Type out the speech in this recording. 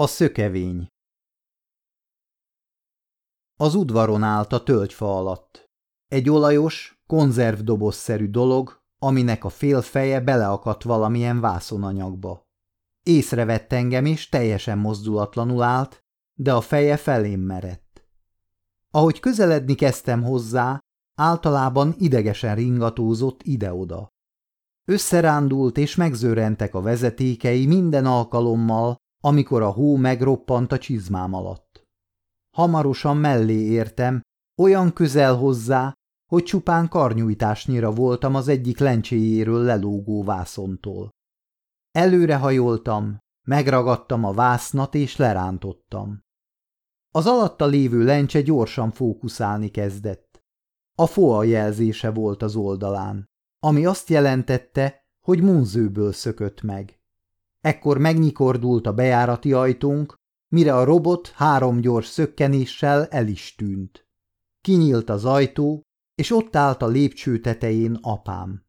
A szökevény Az udvaron állt a tölgyfa alatt. Egy olajos, konzervdobozszerű dolog, aminek a fél feje beleakadt valamilyen vászonanyagba. Észrevett engem, és teljesen mozdulatlanul állt, de a feje felém merett. Ahogy közeledni kezdtem hozzá, általában idegesen ringatózott ide-oda. Összerándult és megzőrentek a vezetékei minden alkalommal, amikor a hó megroppant a csizmám alatt. Hamarosan mellé értem, olyan közel hozzá, hogy csupán karnyújtásnyira voltam az egyik lencséjéről lelógó vászontól. Előrehajoltam, megragadtam a vásznat és lerántottam. Az alatta lévő lencse gyorsan fókuszálni kezdett. A foa jelzése volt az oldalán, ami azt jelentette, hogy munzőből szökött meg. Ekkor megnyikordult a bejárati ajtónk, mire a robot három gyors szökkenéssel el is tűnt. Kinyílt az ajtó, és ott állt a lépcső tetején apám.